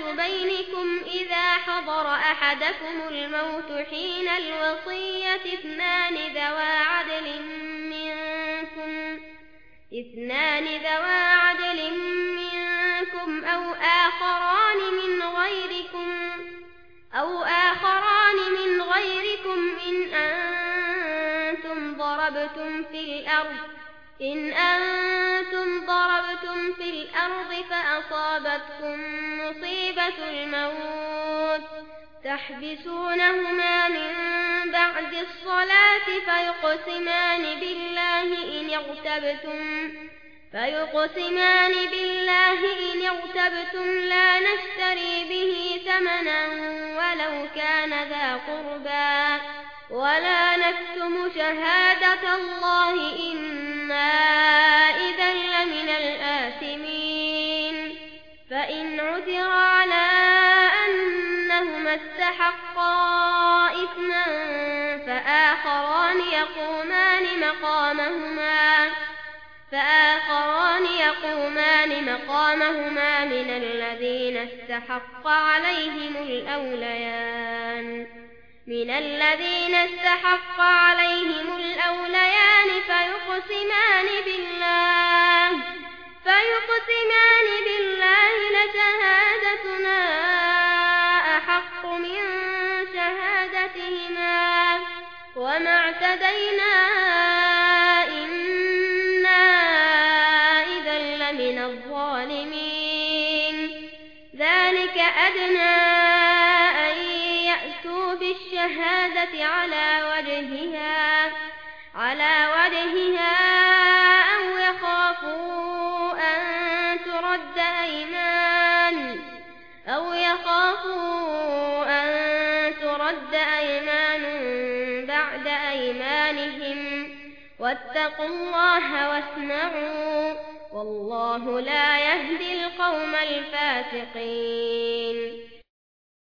بينكم إذا حضر أحدكم الموت حين الوصية اثنان ذوى عدل منكم اثنان ذوى عدل منكم أو آخران من غيركم أو آخران من غيركم إن أنتم ضربتم في الأرض إن أنتم ضربتم في الأرض فأصابتكم مصيبة الموت. تحبسونهما من بعد الصلاة فيقسمان بالله إن اغتبتم فيقسمان بالله إن اغتبتم لا نشتري به ثمنا ولو كان ذا قربا ولا نكتم شهادة الله عثر على أنهما استحقا إثما فآخران يقومان مقامهما فآخران يقومان مقامهما من الذين استحق عليهم الأوليان. من الذين استحق عليهم الأوليان فيقسمان بالله فيقسمان وما اعتدينا إنا إذا لمن الظالمين. ذلك أدنى بالشهادة على وجهها على وجهها بعد أيمانهم واتقوا الله واسمعوا والله لا يهدي القوم الفاسقين